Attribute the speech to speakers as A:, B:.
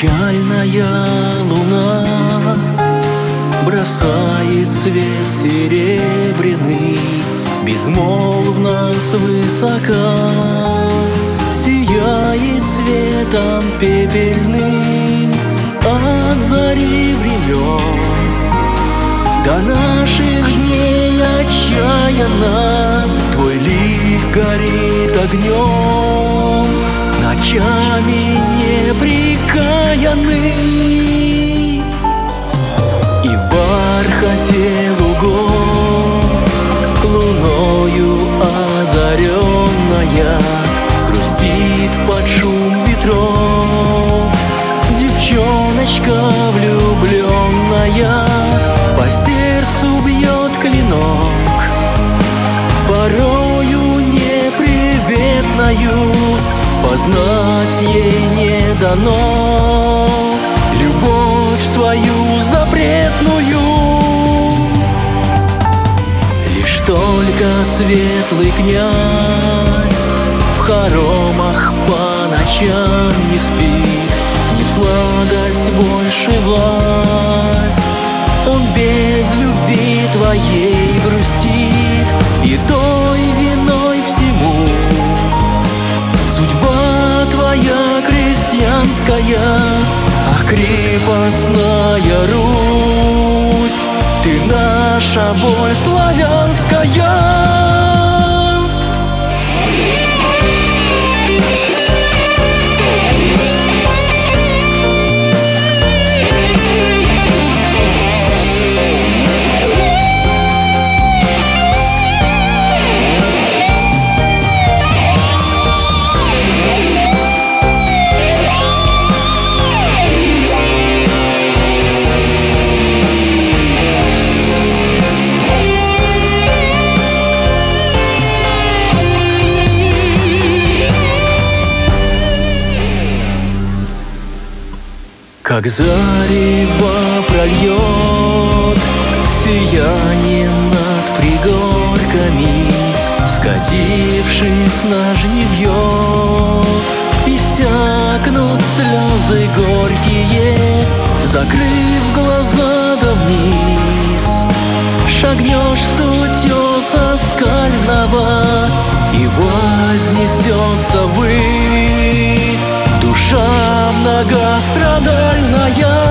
A: Печальная луна Бросает свет серебряный Безмолвно свысока Сияет светом пепельным От зари времен. До наших дней отчаянно Твой лик горит огнем. Ночами неприветною Познать ей не дано. Любовь свою запретную. Лишь только светлый князь В хоромах по ночам не спит. Не сладость больше власть. Он без любви твоей грустит наша боль славянская Как зарево прольет Сияние над пригорками Скатившись на жневье Иссякнут слезы горькие Закрыв глаза да вниз. Шагнешь с утеса скального И вознесется Душа многострадальная